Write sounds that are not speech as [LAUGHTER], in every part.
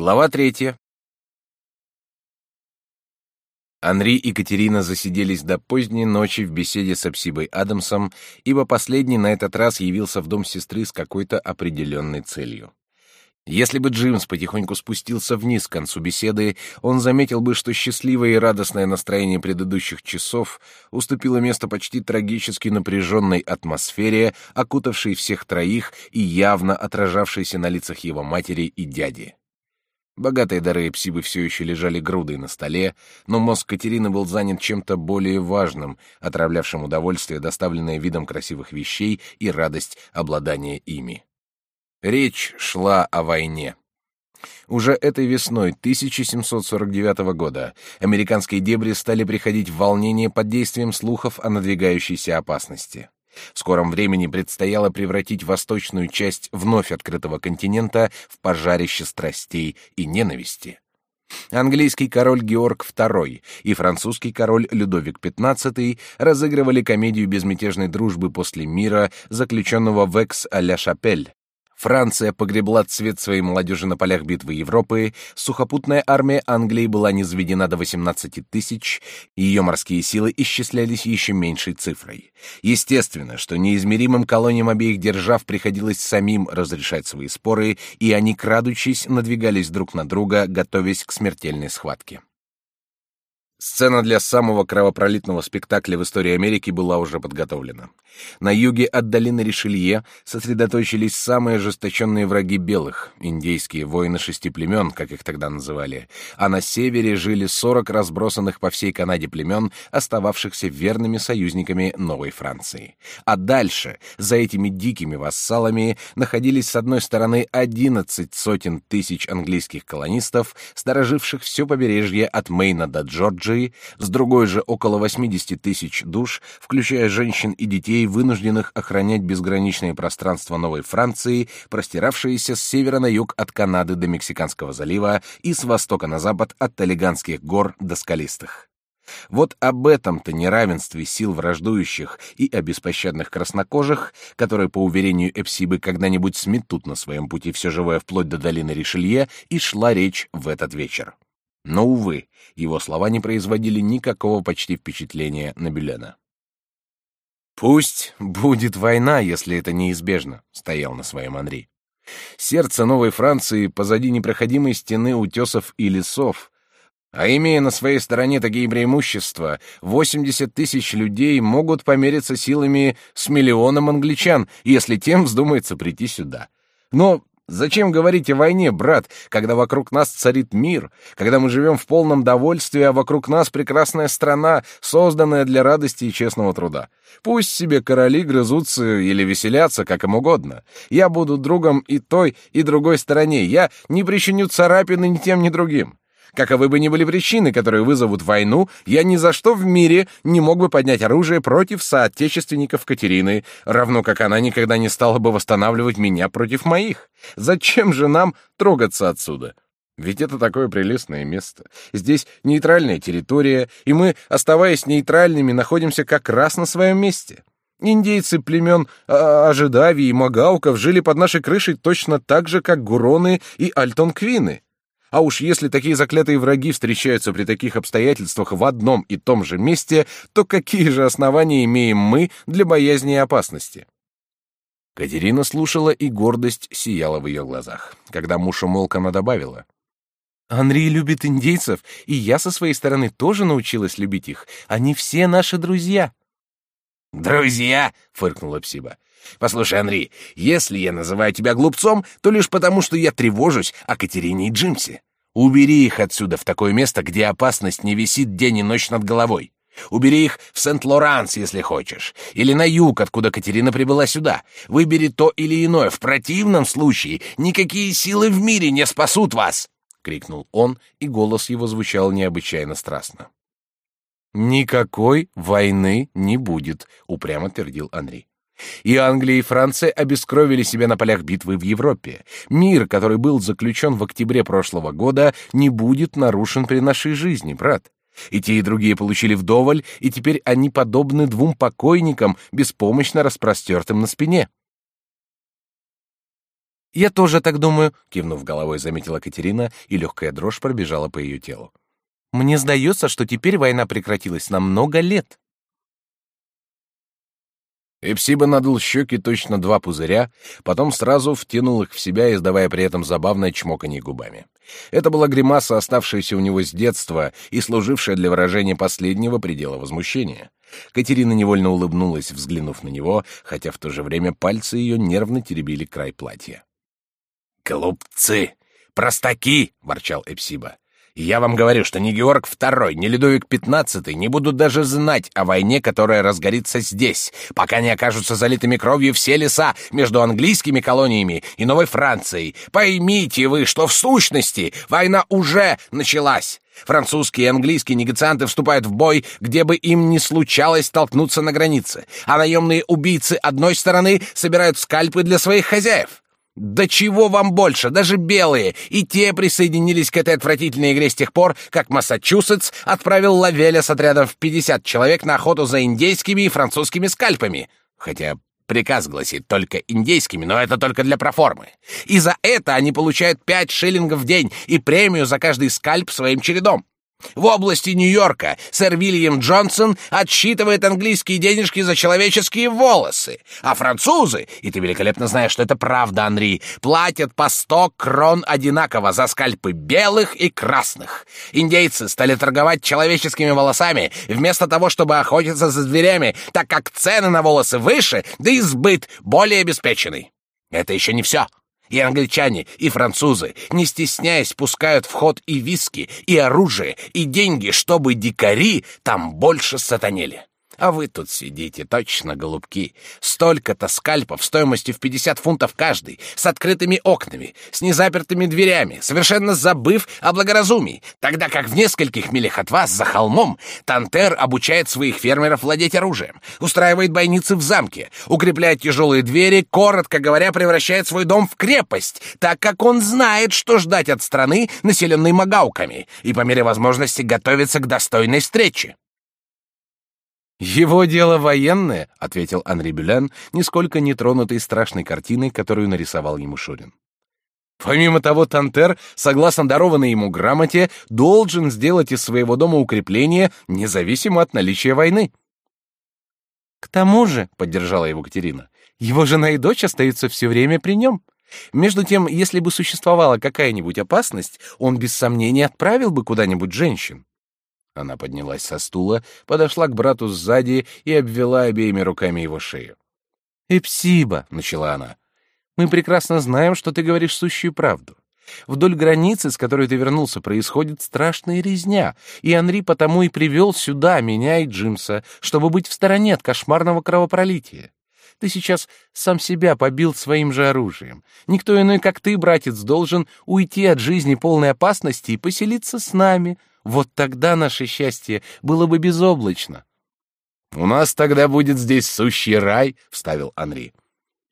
Глава третья. Анри и Катерина засиделись до поздней ночи в беседе с Апсибой Адамсом, ибо последний на этот раз явился в дом сестры с какой-то определенной целью. Если бы Джимс потихоньку спустился вниз к концу беседы, он заметил бы, что счастливое и радостное настроение предыдущих часов уступило место почти трагически напряженной атмосфере, окутавшей всех троих и явно отражавшейся на лицах его матери и дяди. Богатые дары Эпсибы все еще лежали грудой на столе, но мозг Катерины был занят чем-то более важным, отравлявшим удовольствие, доставленное видом красивых вещей и радость обладания ими. Речь шла о войне. Уже этой весной 1749 года американские дебри стали приходить в волнение под действием слухов о надвигающейся опасности. В скором времени предстояло превратить восточную часть вновь открытого континента в пожарище страстей и ненависти. Английский король Георг II и французский король Людовик XV разыгрывали комедию безмятежной дружбы после мира, заключенного в Экс-а-ля-Шапель, Франция погребла цвет своей молодежи на полях битвы Европы, сухопутная армия Англии была низведена до 18 тысяч, и ее морские силы исчислялись еще меньшей цифрой. Естественно, что неизмеримым колониям обеих держав приходилось самим разрешать свои споры, и они, крадучись, надвигались друг на друга, готовясь к смертельной схватке. Сцена для самого кровопролитного спектакля в истории Америки была уже подготовлена. На юге от долины Ришелье сосредоточились самые ожесточенные враги белых, индейские воины шести племен, как их тогда называли, а на севере жили сорок разбросанных по всей Канаде племен, остававшихся верными союзниками Новой Франции. А дальше, за этими дикими вассалами, находились с одной стороны одиннадцать сотен тысяч английских колонистов, стороживших все побережье от Мейна до Джорджии, с другой же около 80 тысяч душ, включая женщин и детей, вынужденных охранять безграничное пространство Новой Франции, простиравшееся с севера на юг от Канады до Мексиканского залива и с востока на запад от Талиганских гор до Скалистых. Вот об этом-то неравенстве сил враждующих и о краснокожих, которые, по уверению Эпсибы, когда-нибудь сметут на своем пути все живое вплоть до долины Ришелье, и шла речь в этот вечер. Но, увы, его слова не производили никакого почти впечатления на Бюлена. «Пусть будет война, если это неизбежно», — стоял на своем Анри. «Сердце Новой Франции позади непроходимой стены утесов и лесов, а имея на своей стороне такие преимущества, 80 тысяч людей могут помериться силами с миллионом англичан, если тем вздумается прийти сюда. Но Зачем говорить о войне, брат, когда вокруг нас царит мир, когда мы живем в полном довольстве, а вокруг нас прекрасная страна, созданная для радости и честного труда? Пусть себе короли грызутся или веселятся, как им угодно. Я буду другом и той, и другой стороне. Я не причиню царапины ни тем, ни другим. Каковы бы ни были причины, которые вызовут войну, я ни за что в мире не мог бы поднять оружие против соотечественников Катерины, равно как она никогда не стала бы восстанавливать меня против моих. Зачем же нам трогаться отсюда? Ведь это такое прелестное место. Здесь нейтральная территория, и мы, оставаясь нейтральными, находимся как раз на своем месте. Индейцы племен а, Ожидавии и Магауков жили под нашей крышей точно так же, как Гуроны и Альтонквины. А уж если такие заклятые враги встречаются при таких обстоятельствах в одном и том же месте, то какие же основания имеем мы для боязни и опасности? Катерина слушала, и гордость сияла в ее глазах. Когда муж умолк, она добавила. «Анри любит индейцев, и я со своей стороны тоже научилась любить их. Они все наши друзья». «Друзья!» — фыркнула Псиба. Послушай, Анри, если я называю тебя глупцом, то лишь потому, что я тревожусь о Катерине и Джимсе. Убери их отсюда в такое место, где опасность не висит день и ночь над головой. Убери их в Сент-Лоранс, если хочешь, или на юг, откуда Катерина прибыла сюда. Выбери то или иное. В противном случае никакие силы в мире не спасут вас!» — крикнул он, и голос его звучал необычайно страстно. «Никакой войны не будет», — упрямо твердил Анри. И Англия и Франция обескровили себя на полях битвы в Европе. Мир, который был заключен в октябре прошлого года, не будет нарушен при нашей жизни, брат. И те, и другие получили вдоволь, и теперь они подобны двум покойникам, беспомощно распростертым на спине. Я тоже так думаю, кивнув головой, заметила Катерина, и легкая дрожь пробежала по ее телу. Мне сдается, что теперь война прекратилась на много лет. Эпсиба надул щеки точно два пузыря, потом сразу втянул их в себя, издавая при этом забавное чмоканье губами. Это была гримаса, оставшаяся у него с детства и служившая для выражения последнего предела возмущения. Катерина невольно улыбнулась, взглянув на него, хотя в то же время пальцы ее нервно теребили край платья. «Глупцы! Простаки!» — ворчал Эпсиба. Я вам говорю, что ни Георг II, ни Людовик XV не будут даже знать о войне, которая разгорится здесь, пока не окажутся залитыми кровью все леса между английскими колониями и Новой Францией. Поймите вы, что в сущности война уже началась. Французские и английские негацианты вступают в бой, где бы им ни случалось столкнуться на границе, а наемные убийцы одной стороны собирают скальпы для своих хозяев. Да чего вам больше, даже белые, и те присоединились к этой отвратительной игре с тех пор, как Массачусетс отправил Лавеля с отрядом в 50 человек на охоту за индейскими и французскими скальпами. Хотя приказ гласит только индейскими, но это только для проформы. И за это они получают 5 шиллингов в день и премию за каждый скальп своим чередом. В области Нью-Йорка сэр Вильям Джонсон отсчитывает английские денежки за человеческие волосы, а французы, и ты великолепно знаешь, что это правда, Анри, платят по сто крон одинаково за скальпы белых и красных. Индейцы стали торговать человеческими волосами вместо того, чтобы охотиться за зверями, так как цены на волосы выше, да и сбыт более обеспеченный. Это еще не все. И англичане, и французы, не стесняясь, пускают в ход и виски, и оружие, и деньги, чтобы дикари там больше сатанели. А вы тут сидите, точно, голубки. Столько-то скальпов стоимостью в 50 фунтов каждый, с открытыми окнами, с незапертыми дверями, совершенно забыв о благоразумии, тогда как в нескольких милях от вас, за холмом, Тантер обучает своих фермеров владеть оружием, устраивает бойницы в замке, укрепляет тяжелые двери, коротко говоря, превращает свой дом в крепость, так как он знает, что ждать от страны, населенной магауками, и по мере возможности готовится к достойной встрече. «Его дело военное», — ответил Анри Бюлен, нисколько не тронутый страшной картиной, которую нарисовал ему Шурин. Помимо того, Тантер, согласно дарованной ему грамоте, должен сделать из своего дома укрепление, независимо от наличия войны. К тому же, — поддержала его Катерина, — его жена и дочь остаются все время при нем. Между тем, если бы существовала какая-нибудь опасность, он без сомнения отправил бы куда-нибудь женщин. Она поднялась со стула, подошла к брату сзади и обвела обеими руками его шею. «Эпсиба», — начала она, — «мы прекрасно знаем, что ты говоришь сущую правду. Вдоль границы, с которой ты вернулся, происходит страшная резня, и Анри потому и привел сюда меня и Джимса, чтобы быть в стороне от кошмарного кровопролития. Ты сейчас сам себя побил своим же оружием. Никто иной, как ты, братец, должен уйти от жизни полной опасности и поселиться с нами, вот тогда наше счастье было бы безоблачно. У нас тогда будет здесь сущий рай, вставил Анри.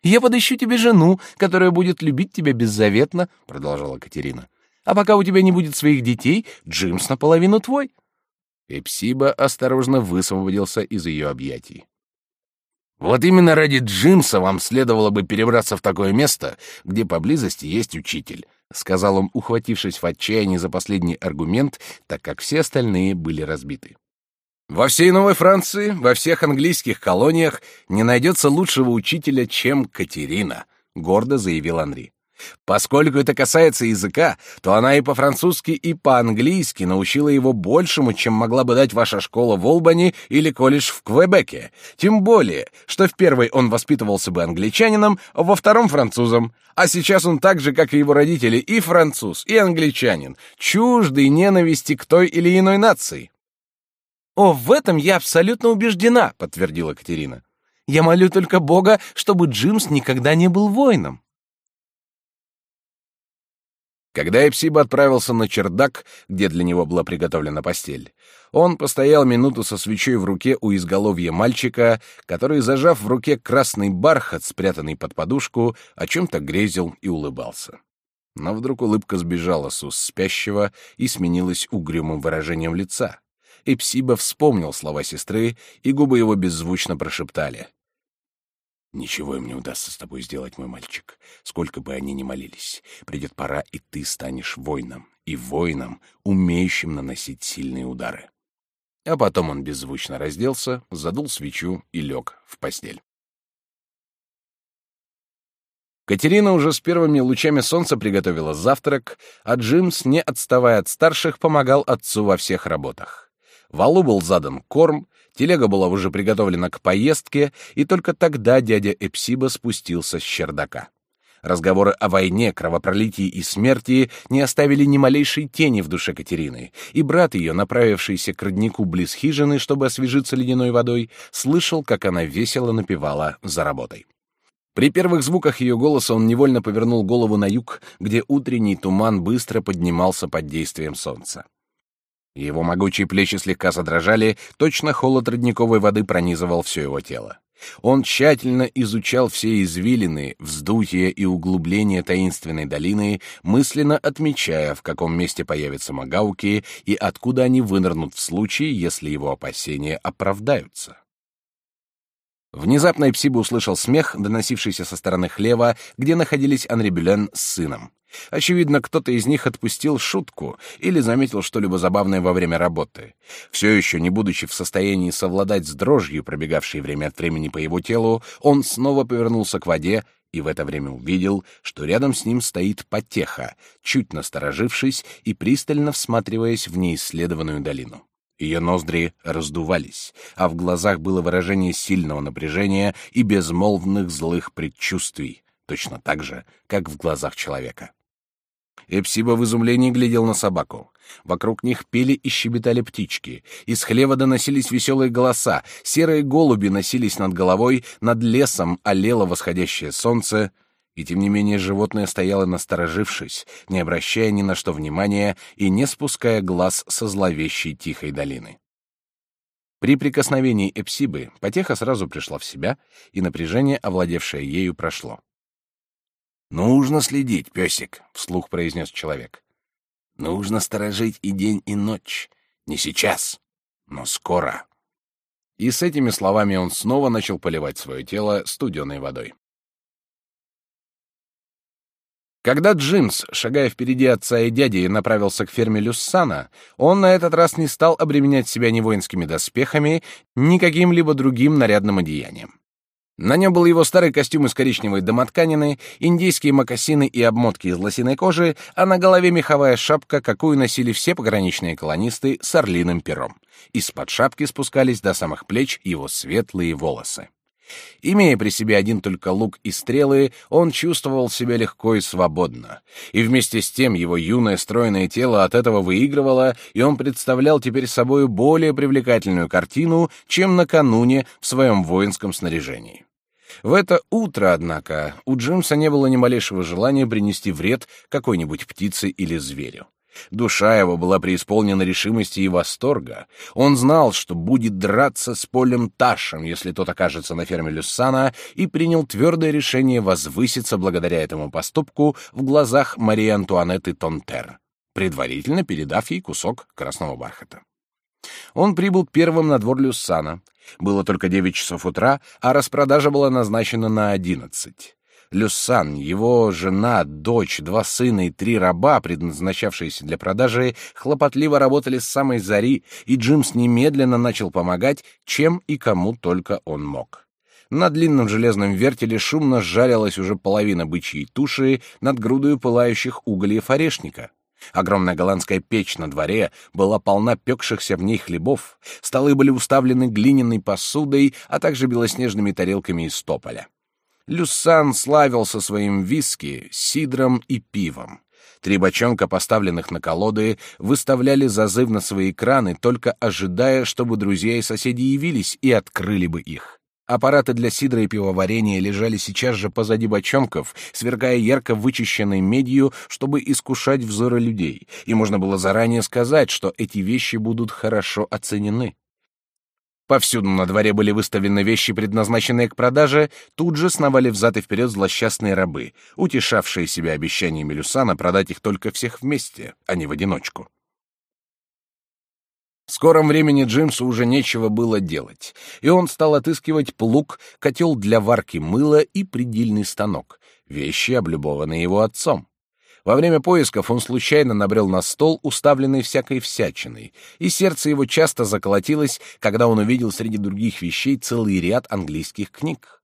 Я подыщу тебе жену, которая будет любить тебя беззаветно, продолжала Катерина. А пока у тебя не будет своих детей, Джимс наполовину твой. Эпсиба осторожно высвободился из ее объятий. Вот именно ради Джимса вам следовало бы перебраться в такое место, где поблизости есть учитель, сказал он, ухватившись в отчаянии за последний аргумент, так как все остальные были разбиты. Во всей Новой Франции, во всех английских колониях не найдется лучшего учителя, чем Катерина, гордо заявил Анри. Поскольку это касается языка, то она и по-французски, и по-английски научила его большему, чем могла бы дать ваша школа в Олбани или колледж в Квебеке. Тем более, что в первой он воспитывался бы англичанином, а во втором — французом. А сейчас он так же, как и его родители, и француз, и англичанин, чуждый ненависти к той или иной нации. «О, в этом я абсолютно убеждена», — подтвердила Катерина. «Я молю только Бога, чтобы Джимс никогда не был воином». Когда Эпсиба отправился на чердак, где для него была приготовлена постель, он постоял минуту со свечой в руке у изголовья мальчика, который, зажав в руке красный бархат, спрятанный под подушку, о чем-то грезил и улыбался. Но вдруг улыбка сбежала с уст спящего и сменилась угрюмым выражением лица. Эпсиба вспомнил слова сестры, и губы его беззвучно прошептали. Ничего им не удастся с тобой сделать, мой мальчик. Сколько бы они ни молились, придет пора, и ты станешь воином. И воином, умеющим наносить сильные удары. А потом он беззвучно разделся, задул свечу и лег в постель. Катерина уже с первыми лучами солнца приготовила завтрак, а Джимс, не отставая от старших, помогал отцу во всех работах. Валу был задан корм, телега была уже приготовлена к поездке, и только тогда дядя Эпсиба спустился с чердака. Разговоры о войне, кровопролитии и смерти не оставили ни малейшей тени в душе Катерины, и брат ее, направившийся к роднику близ хижины, чтобы освежиться ледяной водой, слышал, как она весело напевала за работой. При первых звуках ее голоса он невольно повернул голову на юг, где утренний туман быстро поднимался под действием солнца. Его могучие плечи слегка задрожали, точно холод родниковой воды пронизывал все его тело. Он тщательно изучал все извилины, вздутия и углубления таинственной долины, мысленно отмечая, в каком месте появятся магауки и откуда они вынырнут в случае, если его опасения оправдаются. Внезапно Эпсиба услышал смех, доносившийся со стороны хлева, где находились Анри Бюлен с сыном. Очевидно, кто-то из них отпустил шутку или заметил что-либо забавное во время работы. Все еще не будучи в состоянии совладать с дрожью, пробегавшей время от времени по его телу, он снова повернулся к воде и в это время увидел, что рядом с ним стоит потеха, чуть насторожившись и пристально всматриваясь в неисследованную долину. Ее ноздри раздувались, а в глазах было выражение сильного напряжения и безмолвных злых предчувствий, точно так же, как в глазах человека. Эпсиба в изумлении глядел на собаку. Вокруг них пели и щебетали птички. Из хлева доносились веселые голоса. Серые голуби носились над головой, над лесом олело восходящее солнце — и тем не менее животное стояло насторожившись, не обращая ни на что внимания и не спуская глаз со зловещей тихой долины. При прикосновении Эпсибы потеха сразу пришла в себя, и напряжение, овладевшее ею, прошло. «Нужно следить, песик», — вслух произнес человек. «Нужно сторожить и день, и ночь. Не сейчас, но скоро». И с этими словами он снова начал поливать свое тело студеной водой. Когда Джимс, шагая впереди отца и дяди, направился к ферме Люссана, он на этот раз не стал обременять себя ни воинскими доспехами, ни каким-либо другим нарядным одеянием. На нем был его старый костюм из коричневой домотканины, индийские мокасины и обмотки из лосиной кожи, а на голове меховая шапка, какую носили все пограничные колонисты с орлиным пером. Из-под шапки спускались до самых плеч его светлые волосы. Имея при себе один только лук и стрелы, он чувствовал себя легко и свободно. И вместе с тем его юное стройное тело от этого выигрывало, и он представлял теперь собой более привлекательную картину, чем накануне в своем воинском снаряжении. В это утро, однако, у Джимса не было ни малейшего желания принести вред какой-нибудь птице или зверю. Душа его была преисполнена решимости и восторга. Он знал, что будет драться с Полем Ташем, если тот окажется на ферме Люссана, и принял твердое решение возвыситься благодаря этому поступку в глазах Марии Антуанетты Тонтер, предварительно передав ей кусок красного бархата. Он прибыл первым на двор Люссана. Было только девять часов утра, а распродажа была назначена на одиннадцать. Люсан, его жена, дочь, два сына и три раба, предназначавшиеся для продажи, хлопотливо работали с самой зари, и Джимс немедленно начал помогать, чем и кому только он мог. На длинном железном вертеле шумно жарилась уже половина бычьей туши над грудой пылающих угольев орешника. Огромная голландская печь на дворе была полна пекшихся в ней хлебов, столы были уставлены глиняной посудой, а также белоснежными тарелками из тополя. Люсан славился своим виски, сидром и пивом. Три бочонка, поставленных на колоды, выставляли зазывно свои краны, только ожидая, чтобы друзья и соседи явились и открыли бы их. Аппараты для сидра и пивоварения лежали сейчас же позади бочонков, сверкая ярко вычищенной медью, чтобы искушать взоры людей, и можно было заранее сказать, что эти вещи будут хорошо оценены. Повсюду на дворе были выставлены вещи, предназначенные к продаже, тут же сновали взад и вперед злосчастные рабы, утешавшие себя обещаниями Люсана продать их только всех вместе, а не в одиночку. В скором времени Джимсу уже нечего было делать, и он стал отыскивать плуг, котел для варки мыла и предельный станок, вещи, облюбованные его отцом. Во время поисков он случайно набрел на стол, уставленный всякой всячиной, и сердце его часто заколотилось, когда он увидел среди других вещей целый ряд английских книг.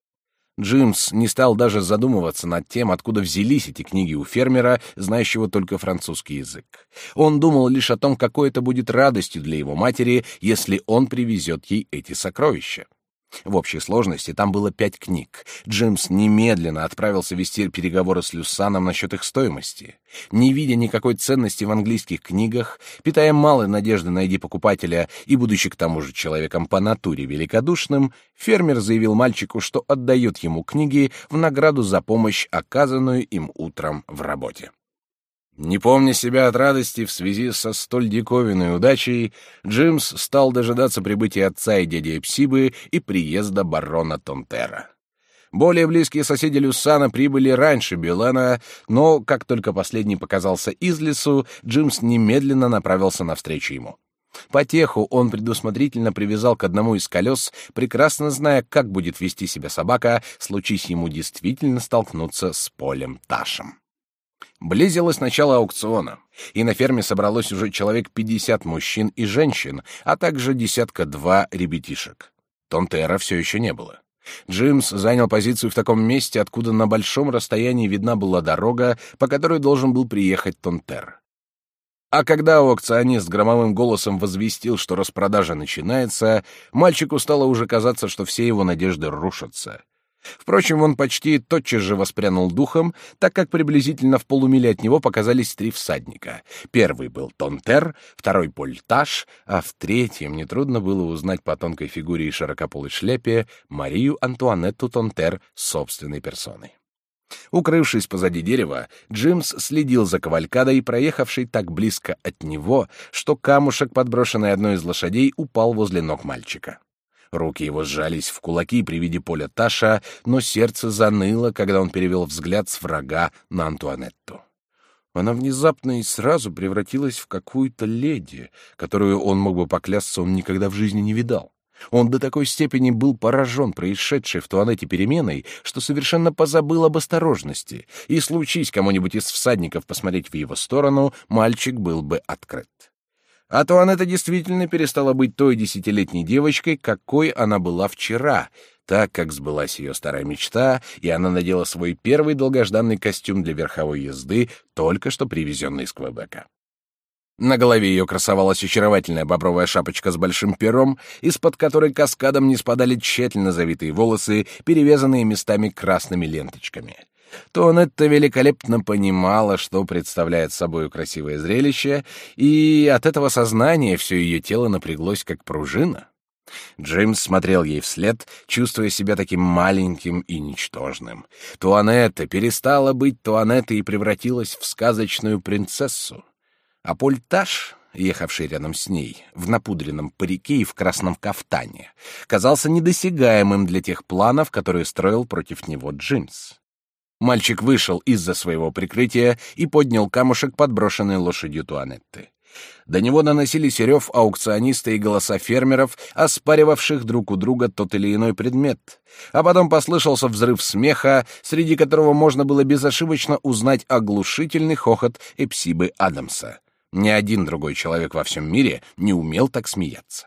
Джимс не стал даже задумываться над тем, откуда взялись эти книги у фермера, знающего только французский язык. Он думал лишь о том, какой это будет радостью для его матери, если он привезет ей эти сокровища. В общей сложности там было пять книг. Джимс немедленно отправился вести переговоры с Люсаном насчет их стоимости. Не видя никакой ценности в английских книгах, питая малой надежды найти покупателя и будучи к тому же человеком по натуре великодушным, фермер заявил мальчику, что отдает ему книги в награду за помощь, оказанную им утром в работе. Не помня себя от радости в связи со столь диковинной удачей, Джимс стал дожидаться прибытия отца и дяди Эпсибы и приезда барона Тонтера. Более близкие соседи Люсана прибыли раньше Билана, но как только последний показался из лесу, Джимс немедленно направился навстречу ему. Потеху он предусмотрительно привязал к одному из колес, прекрасно зная, как будет вести себя собака, случись ему действительно столкнуться с полем Ташем. Близилось начало аукциона, и на ферме собралось уже человек пятьдесят мужчин и женщин, а также десятка-два ребятишек. Тонтера все еще не было. Джимс занял позицию в таком месте, откуда на большом расстоянии видна была дорога, по которой должен был приехать Тонтер. А когда аукционист громовым голосом возвестил, что распродажа начинается, мальчику стало уже казаться, что все его надежды рушатся. Впрочем, он почти тотчас же воспрянул духом, так как приблизительно в полумиле от него показались три всадника. Первый был Тонтер, второй — Польтаж, а в третьем нетрудно было узнать по тонкой фигуре и широкополой шляпе Марию Антуанетту Тонтер собственной персоной. Укрывшись позади дерева, Джимс следил за кавалькадой, проехавшей так близко от него, что камушек, подброшенный одной из лошадей, упал возле ног мальчика. Руки его сжались в кулаки при виде поля Таша, но сердце заныло, когда он перевел взгляд с врага на Антуанетту. Она внезапно и сразу превратилась в какую-то леди, которую он мог бы поклясться, он никогда в жизни не видал. Он до такой степени был поражен происшедшей в Туанете переменой, что совершенно позабыл об осторожности, и случись кому-нибудь из всадников посмотреть в его сторону, мальчик был бы открыт. А то она-то действительно перестала быть той десятилетней девочкой, какой она была вчера, так как сбылась ее старая мечта, и она надела свой первый долгожданный костюм для верховой езды, только что привезенный из Квебека. На голове ее красовалась очаровательная бобровая шапочка с большим пером, из-под которой каскадом не спадали тщательно завитые волосы, перевязанные местами красными ленточками то Анетта великолепно понимала, что представляет собой красивое зрелище, и от этого сознания все ее тело напряглось, как пружина. Джеймс смотрел ей вслед, чувствуя себя таким маленьким и ничтожным. Туанетта перестала быть Туанеттой и превратилась в сказочную принцессу. А Польтаж, ехавший рядом с ней, в напудренном парике и в красном кафтане, казался недосягаемым для тех планов, которые строил против него Джимс. Мальчик вышел из-за своего прикрытия и поднял камушек, подброшенный лошадью Туанетты. До него доносились рев аукциониста и голоса фермеров, оспаривавших друг у друга тот или иной предмет. А потом послышался взрыв смеха, среди которого можно было безошибочно узнать оглушительный хохот Эпсибы Адамса. Ни один другой человек во всем мире не умел так смеяться.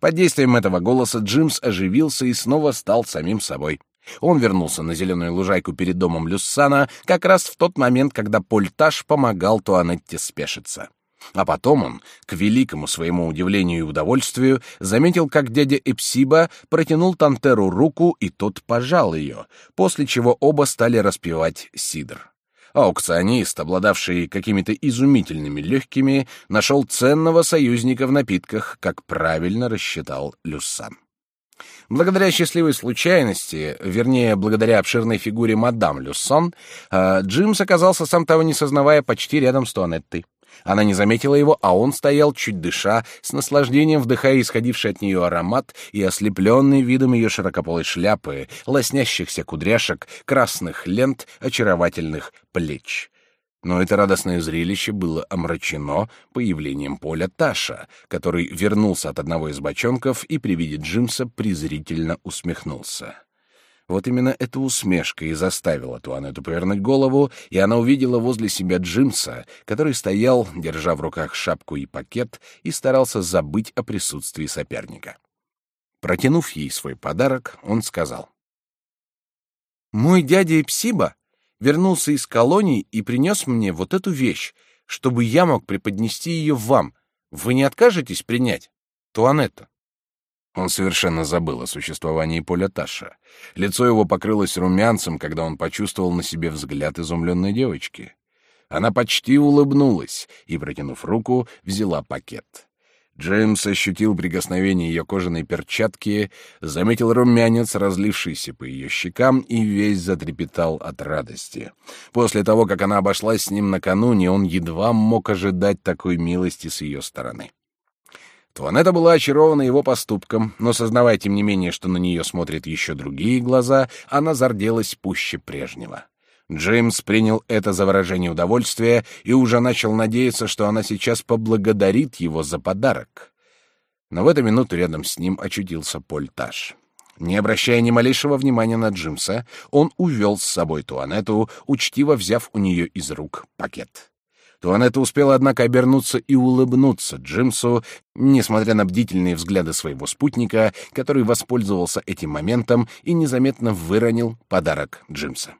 Под действием этого голоса Джимс оживился и снова стал самим собой. Он вернулся на зеленую лужайку перед домом Люссана как раз в тот момент, когда Польтаж помогал Туанетте спешиться. А потом он, к великому своему удивлению и удовольствию, заметил, как дядя Эпсиба протянул Тантеру руку, и тот пожал ее, после чего оба стали распивать сидр. Аукционист, обладавший какими-то изумительными легкими, нашел ценного союзника в напитках, как правильно рассчитал Люссан. Благодаря счастливой случайности, вернее, благодаря обширной фигуре мадам Люссон, э, Джимс оказался, сам того не сознавая, почти рядом с Туанеттой. Она не заметила его, а он стоял, чуть дыша, с наслаждением вдыхая исходивший от нее аромат и ослепленный видом ее широкополой шляпы, лоснящихся кудряшек, красных лент, очаровательных плеч. Но это радостное зрелище было омрачено появлением Поля Таша, который вернулся от одного из бочонков и при виде Джимса презрительно усмехнулся. Вот именно эта усмешка и заставила Туанету повернуть голову, и она увидела возле себя Джимса, который стоял, держа в руках шапку и пакет, и старался забыть о присутствии соперника. Протянув ей свой подарок, он сказал. «Мой дядя Эпсиба вернулся из колонии и принес мне вот эту вещь, чтобы я мог преподнести ее вам. Вы не откажетесь принять? Туанетта?» Он совершенно забыл о существовании Поля Таша. Лицо его покрылось румянцем, когда он почувствовал на себе взгляд изумленной девочки. Она почти улыбнулась и, протянув руку, взяла пакет. Джеймс ощутил прикосновение ее кожаной перчатки, заметил румянец, разлившийся по ее щекам, и весь затрепетал от радости. После того, как она обошлась с ним накануне, он едва мог ожидать такой милости с ее стороны. Туанетта была очарована его поступком, но, сознавая тем не менее, что на нее смотрят еще другие глаза, она зарделась пуще прежнего. Джеймс принял это за выражение удовольствия и уже начал надеяться, что она сейчас поблагодарит его за подарок. Но в эту минуту рядом с ним очутился Поль Таш. Не обращая ни малейшего внимания на Джимса, он увел с собой Туанетту, учтиво взяв у нее из рук пакет. Туанетта успела, однако, обернуться и улыбнуться Джимсу, несмотря на бдительные взгляды своего спутника, который воспользовался этим моментом и незаметно выронил подарок Джимса.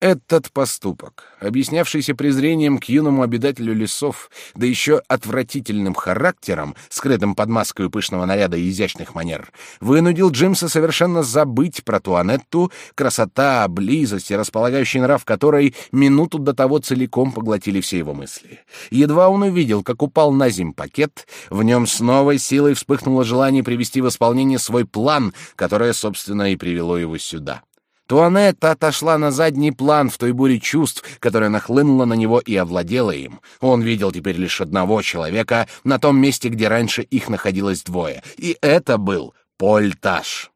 Этот поступок, объяснявшийся презрением к юному обитателю лесов, да еще отвратительным характером, скрытым под маской пышного наряда и изящных манер, вынудил Джимса совершенно забыть про Туанетту, красота, близость и располагающий нрав которой минуту до того целиком поглотили все его мысли. Едва он увидел, как упал на земь пакет, в нем с новой силой вспыхнуло желание привести в исполнение свой план, которое, собственно, и привело его сюда. Туанетта отошла на задний план в той буре чувств, которая нахлынула на него и овладела им. Он видел теперь лишь одного человека на том месте, где раньше их находилось двое. И это был Поль Таш.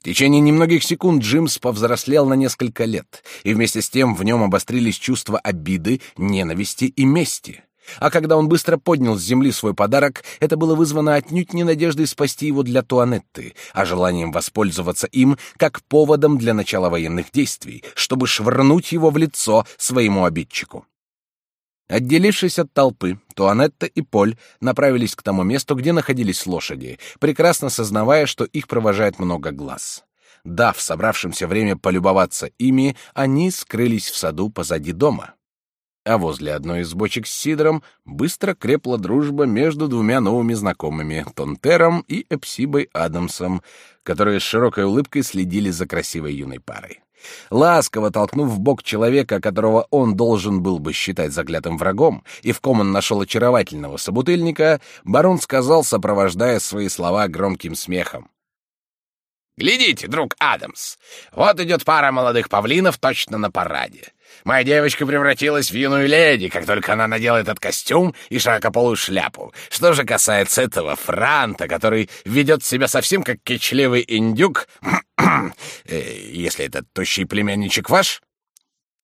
В течение немногих секунд Джимс повзрослел на несколько лет, и вместе с тем в нем обострились чувства обиды, ненависти и мести. А когда он быстро поднял с земли свой подарок, это было вызвано отнюдь не надеждой спасти его для Туанетты, а желанием воспользоваться им как поводом для начала военных действий, чтобы швырнуть его в лицо своему обидчику. Отделившись от толпы, Туанетта и Поль направились к тому месту, где находились лошади, прекрасно сознавая, что их провожает много глаз. Дав собравшимся время полюбоваться ими, они скрылись в саду позади дома а возле одной из бочек с сидром быстро крепла дружба между двумя новыми знакомыми — Тонтером и Эпсибой Адамсом, которые с широкой улыбкой следили за красивой юной парой. Ласково толкнув в бок человека, которого он должен был бы считать заклятым врагом, и в ком он нашел очаровательного собутыльника, барон сказал, сопровождая свои слова громким смехом. «Глядите, друг Адамс, вот идет пара молодых павлинов точно на параде. Моя девочка превратилась в юную леди, как только она надела этот костюм и широкополую шляпу. Что же касается этого франта, который ведет себя совсем как кичливый индюк, [CLEARS THROAT] э, если этот тощий племянничек ваш...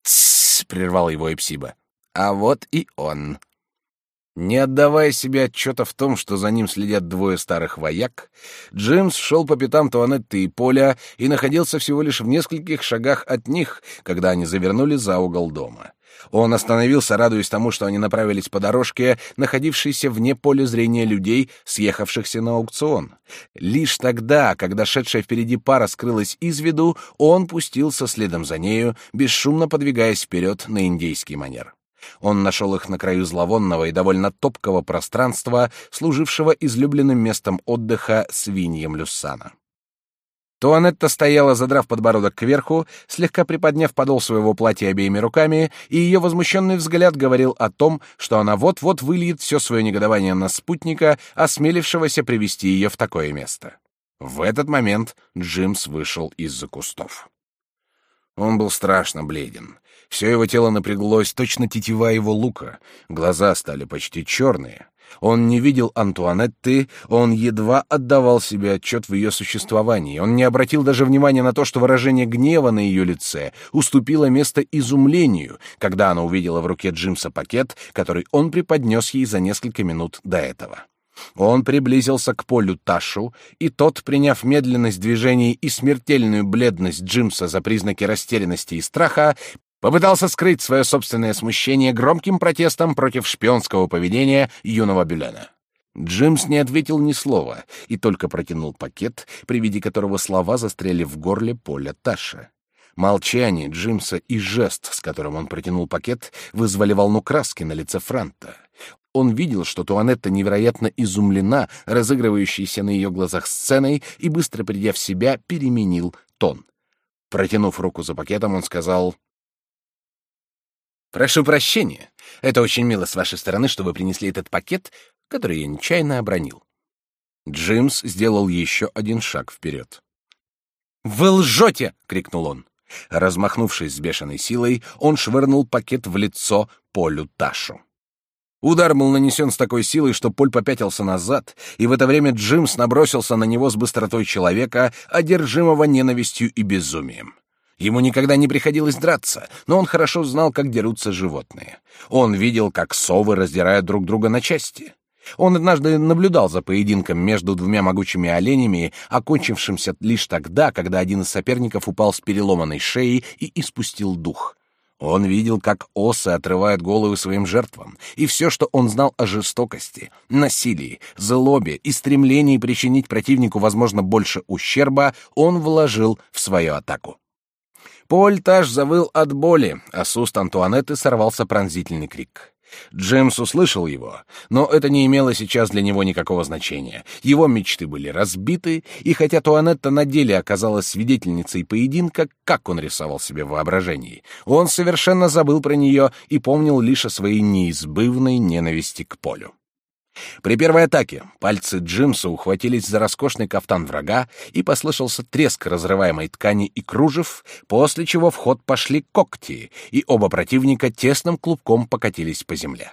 «Тссс!» — прервал его Эпсиба. «А вот и он». Не отдавая себе отчета в том, что за ним следят двое старых вояк, Джимс шел по пятам Туанетты и Поля и находился всего лишь в нескольких шагах от них, когда они завернули за угол дома. Он остановился, радуясь тому, что они направились по дорожке, находившейся вне поля зрения людей, съехавшихся на аукцион. Лишь тогда, когда шедшая впереди пара скрылась из виду, он пустился следом за нею, бесшумно подвигаясь вперед на индейский манер. Он нашел их на краю зловонного и довольно топкого пространства, служившего излюбленным местом отдыха свиньям Люссана. Туанетта стояла, задрав подбородок кверху, слегка приподняв подол своего платья обеими руками, и ее возмущенный взгляд говорил о том, что она вот-вот выльет все свое негодование на спутника, осмелившегося привести ее в такое место. В этот момент Джимс вышел из-за кустов. Он был страшно бледен. Все его тело напряглось, точно тетива его лука. Глаза стали почти черные. Он не видел Антуанетты, он едва отдавал себе отчет в ее существовании. Он не обратил даже внимания на то, что выражение гнева на ее лице уступило место изумлению, когда она увидела в руке Джимса пакет, который он преподнес ей за несколько минут до этого. Он приблизился к полю Ташу, и тот, приняв медленность движений и смертельную бледность Джимса за признаки растерянности и страха, попытался скрыть свое собственное смущение громким протестом против шпионского поведения юного Бюлена. Джимс не ответил ни слова и только протянул пакет, при виде которого слова застряли в горле поля Таша. Молчание Джимса и жест, с которым он протянул пакет, вызвали волну краски на лице Франта. Он видел, что Туанетта невероятно изумлена разыгрывающейся на ее глазах сценой и, быстро придя в себя, переменил тон. Протянув руку за пакетом, он сказал «Прошу прощения. Это очень мило с вашей стороны, что вы принесли этот пакет, который я нечаянно обронил». Джимс сделал еще один шаг вперед. «Вы лжете!» — крикнул он. Размахнувшись с бешеной силой, он швырнул пакет в лицо Полю Ташу. Удар был нанесен с такой силой, что Поль попятился назад, и в это время Джимс набросился на него с быстротой человека, одержимого ненавистью и безумием. Ему никогда не приходилось драться, но он хорошо знал, как дерутся животные. Он видел, как совы раздирают друг друга на части. Он однажды наблюдал за поединком между двумя могучими оленями, окончившимся лишь тогда, когда один из соперников упал с переломанной шеей и испустил дух. Он видел, как осы отрывают головы своим жертвам, и все, что он знал о жестокости, насилии, злобе и стремлении причинить противнику, возможно, больше ущерба, он вложил в свою атаку. Поль Таш завыл от боли, а с уст Антуанетты сорвался пронзительный крик. Джеймс услышал его, но это не имело сейчас для него никакого значения. Его мечты были разбиты, и хотя Туанетта на деле оказалась свидетельницей поединка, как он рисовал себе в воображении, он совершенно забыл про нее и помнил лишь о своей неизбывной ненависти к Полю. При первой атаке пальцы Джимса ухватились за роскошный кафтан врага, и послышался треск разрываемой ткани и кружев, после чего в ход пошли когти, и оба противника тесным клубком покатились по земле.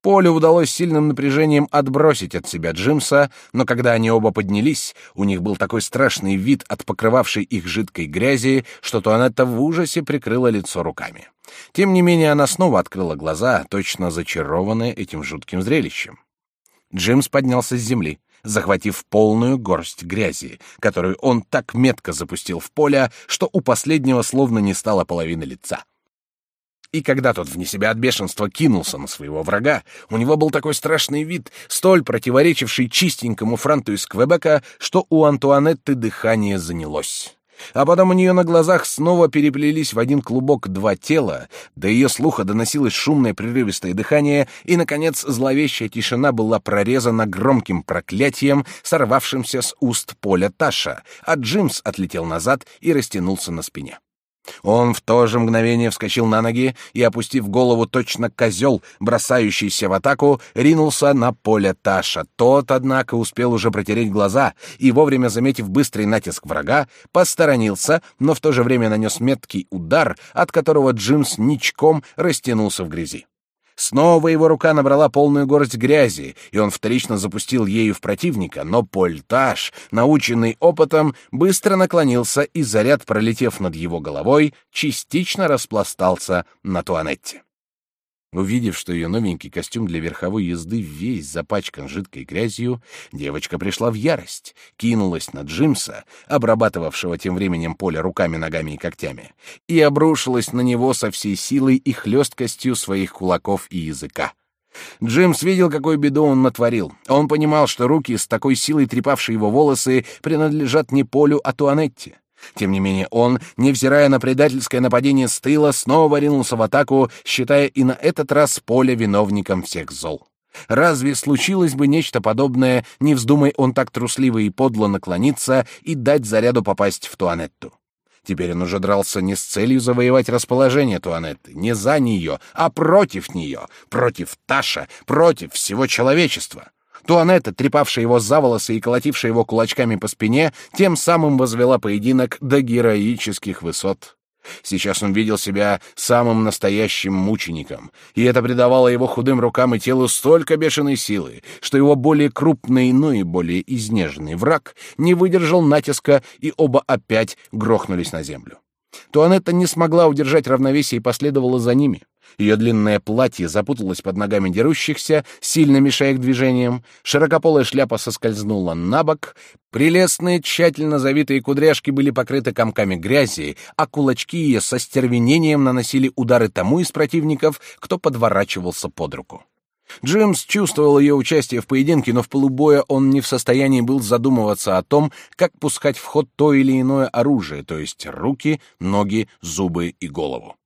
Полю удалось сильным напряжением отбросить от себя Джимса, но когда они оба поднялись, у них был такой страшный вид от покрывавшей их жидкой грязи, что Туанетта в ужасе прикрыла лицо руками. Тем не менее она снова открыла глаза, точно зачарованная этим жутким зрелищем. Джимс поднялся с земли, захватив полную горсть грязи, которую он так метко запустил в поле, что у последнего словно не стало половины лица. И когда тот вне себя от бешенства кинулся на своего врага, у него был такой страшный вид, столь противоречивший чистенькому франту из Квебека, что у Антуанетты дыхание занялось. А потом у нее на глазах снова переплелись в один клубок два тела, до ее слуха доносилось шумное прерывистое дыхание, и, наконец, зловещая тишина была прорезана громким проклятием, сорвавшимся с уст поля Таша, а Джимс отлетел назад и растянулся на спине. Он в то же мгновение вскочил на ноги и, опустив голову точно козел, бросающийся в атаку, ринулся на поле Таша. Тот, однако, успел уже протереть глаза и, вовремя заметив быстрый натиск врага, посторонился, но в то же время нанес меткий удар, от которого Джимс ничком растянулся в грязи. Снова его рука набрала полную горсть грязи, и он вторично запустил ею в противника, но Польтаж, наученный опытом, быстро наклонился, и заряд, пролетев над его головой, частично распластался на туанетте. Увидев, что ее новенький костюм для верховой езды весь запачкан жидкой грязью, девочка пришла в ярость, кинулась на Джимса, обрабатывавшего тем временем поле руками, ногами и когтями, и обрушилась на него со всей силой и хлесткостью своих кулаков и языка. Джимс видел, какую беду он натворил. Он понимал, что руки с такой силой трепавшие его волосы принадлежат не Полю, а Туанетте. Тем не менее он, невзирая на предательское нападение с тыла, снова ринулся в атаку, считая и на этот раз Поля виновником всех зол. Разве случилось бы нечто подобное, не вздумай он так трусливо и подло наклониться и дать заряду попасть в Туанетту? Теперь он уже дрался не с целью завоевать расположение Туанетты, не за нее, а против нее, против Таша, против всего человечества. Туанетта, трепавшая его за волосы и колотившая его кулачками по спине, тем самым возвела поединок до героических высот. Сейчас он видел себя самым настоящим мучеником, и это придавало его худым рукам и телу столько бешеной силы, что его более крупный, но и более изнеженный враг не выдержал натиска, и оба опять грохнулись на землю. Туанетта не смогла удержать равновесие и последовала за ними. Ее длинное платье запуталось под ногами дерущихся, сильно мешая их движениям, широкополая шляпа соскользнула на бок, прелестные, тщательно завитые кудряшки были покрыты комками грязи, а кулачки ее со стервенением наносили удары тому из противников, кто подворачивался под руку. Джимс чувствовал ее участие в поединке, но в полубоя он не в состоянии был задумываться о том, как пускать в ход то или иное оружие, то есть руки, ноги, зубы и голову.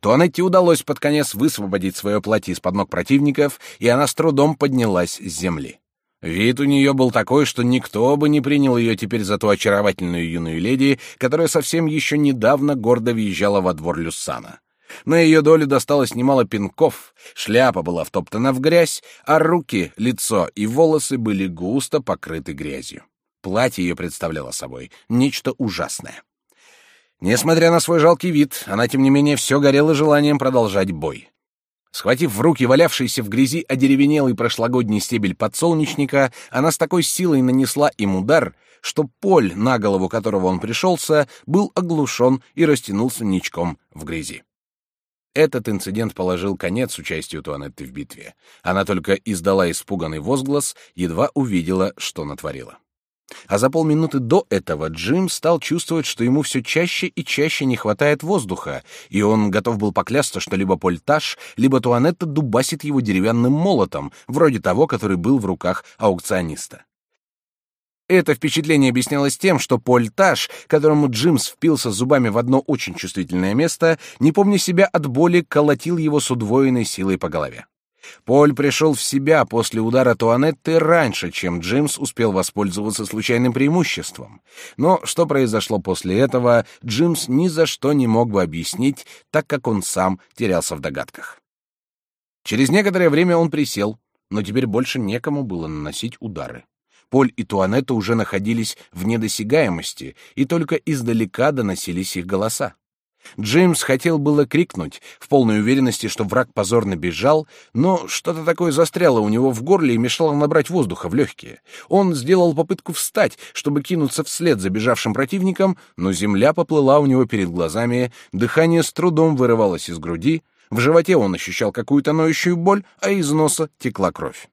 Туанетте удалось под конец высвободить свое платье из-под ног противников, и она с трудом поднялась с земли. Вид у нее был такой, что никто бы не принял ее теперь за ту очаровательную юную леди, которая совсем еще недавно гордо въезжала во двор Люссана. На ее долю досталось немало пинков, шляпа была втоптана в грязь, а руки, лицо и волосы были густо покрыты грязью. Платье ее представляло собой нечто ужасное. Несмотря на свой жалкий вид, она, тем не менее, все горела желанием продолжать бой. Схватив в руки валявшийся в грязи одеревенелый прошлогодний стебель подсолнечника, она с такой силой нанесла им удар, что поль, на голову которого он пришелся, был оглушен и растянулся ничком в грязи. Этот инцидент положил конец участию Туанетты в битве. Она только издала испуганный возглас, едва увидела, что натворила. А за полминуты до этого Джим стал чувствовать, что ему все чаще и чаще не хватает воздуха, и он готов был поклясться, что либо Польтаж, либо Туанетта дубасит его деревянным молотом, вроде того, который был в руках аукциониста. Это впечатление объяснялось тем, что Польтаж, которому Джимс впился зубами в одно очень чувствительное место, не помня себя от боли, колотил его с удвоенной силой по голове. Поль пришел в себя после удара Туанетты раньше, чем Джимс успел воспользоваться случайным преимуществом. Но что произошло после этого, Джимс ни за что не мог бы объяснить, так как он сам терялся в догадках. Через некоторое время он присел, но теперь больше некому было наносить удары. Поль и Туанетта уже находились в недосягаемости, и только издалека доносились их голоса. Джеймс хотел было крикнуть, в полной уверенности, что враг позорно бежал, но что-то такое застряло у него в горле и мешало набрать воздуха в легкие. Он сделал попытку встать, чтобы кинуться вслед за бежавшим противником, но земля поплыла у него перед глазами, дыхание с трудом вырывалось из груди, в животе он ощущал какую-то ноющую боль, а из носа текла кровь.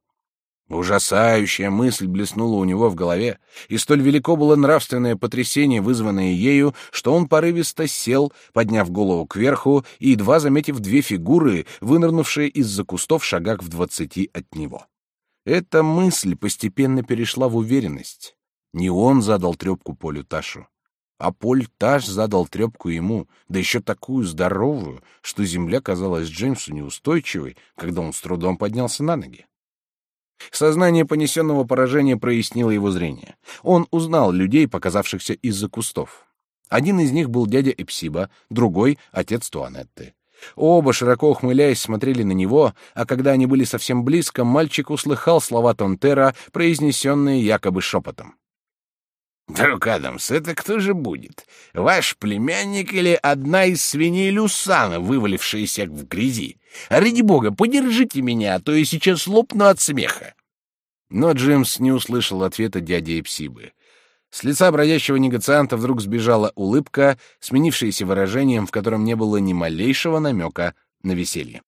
Ужасающая мысль блеснула у него в голове, и столь велико было нравственное потрясение, вызванное ею, что он порывисто сел, подняв голову кверху и едва заметив две фигуры, вынырнувшие из-за кустов шагах в двадцати от него. Эта мысль постепенно перешла в уверенность. Не он задал трепку Полю Ташу, а Поль Таш задал трепку ему, да еще такую здоровую, что земля казалась Джеймсу неустойчивой, когда он с трудом поднялся на ноги. Сознание понесенного поражения прояснило его зрение. Он узнал людей, показавшихся из-за кустов. Один из них был дядя Эпсиба, другой — отец Туанетты. Оба, широко ухмыляясь, смотрели на него, а когда они были совсем близко, мальчик услыхал слова Тонтера, произнесенные якобы шепотом. «Друг Адамс, это кто же будет? Ваш племянник или одна из свиней Люсана, вывалившаяся в грязи? Ради бога, подержите меня, а то я сейчас лопну от смеха!» Но Джимс не услышал ответа дяди Эпсибы. С лица бродящего негацианта вдруг сбежала улыбка, сменившаяся выражением, в котором не было ни малейшего намека на веселье.